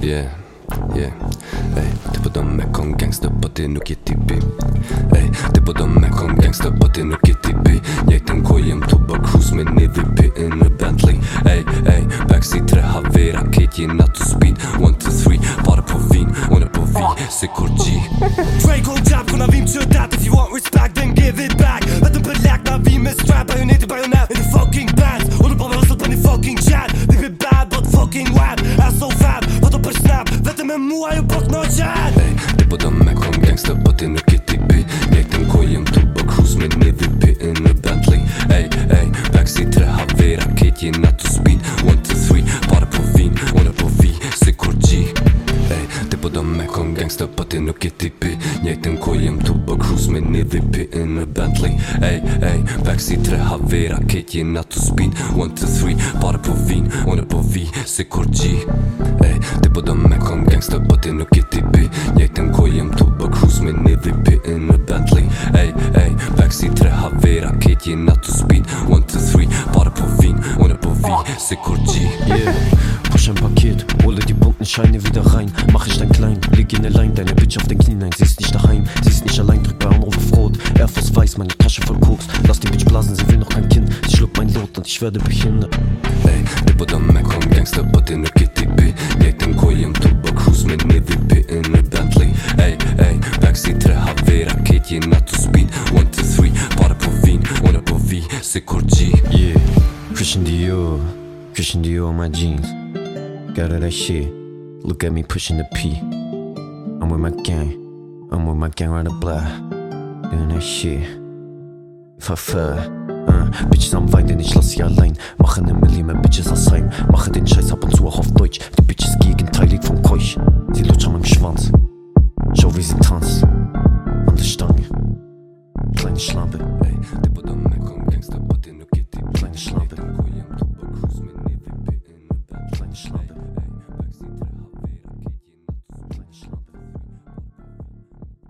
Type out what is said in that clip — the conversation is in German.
Yeah, yeah. Ej, ty podobny kon gangsta, bo ty nuk je tipi Ej, ty podobny kon gangsta, bo ty nuk je tipi Jeg ten kojem të bërë kruz me një in a Bentley. Ej, ej, backseat tre havera, kejt je not to speed. One, two, three, pare po vin, une po vi, oh. se Drake gji the jab, kuna vim që dat If you want respect, then give it back. Vetëm për lak, I need to strap, bajonete, bajonet In the fucking pants, une po me rësët për një fucking chat. They be bad, but fucking wild, ass so fat, për shtap Vetëm me mua ju po të në gjenë kon gangsta po ti nuk je tipi. Njëjtën ko jem tu po kruz me një dhipi në Bentley. Ej, ej, backseat tre havera Kejt jena tu speed, one, two, three Pare po vin, one po vi, si kur gji Ej, ti po do me kon gangsta po ti nuk je tipi. Njëjtën ko jem tu po kruz me një dhipi në Bentley. Ej, ej, backseat tre havera Kejt jena tu speed, one, two, three Pare po vin, one po vi, si kur gji Yeah. Bunten Scheine wieder rein. Mach ich dein klein, leg in der Line, deine Bitch auf den Knien ein. Sie ist nicht daheim, sie ist nicht allein, drück bei Anruf auf Rot. Air Force weiß, meine Tasche voll Koks. Lass die Bitch blasen, sie will noch kein Kind. Sie schluckt mein Lot und ich werde behindert. Ey, tipo de Mekong gangster på det nu GTB Njejten kojem tobak hus med NVP in a Bentley Ey, ey, backseat tre havera Kate not to speed One, two, three, bara på vin är på vi, Sekor G Yeah, Christian Dior, Christian Dior my jeans. Got all that shit. Look at me pushing the P. I'm with my gang, I'm with my gang around the block. Doing that shit. If I fall, uh, Bitches am Weinen, ich lass sie allein. Mache ne Milli, mein Bitches aus Heim. Mache den Scheiß ab und zu auch auf Deutsch. Die Bitches gegenteilig vom Keuch. Sie lutscht an meinem Schwanz. Schau, wie sie tanzt. An der Stange. Kleine Schlampe.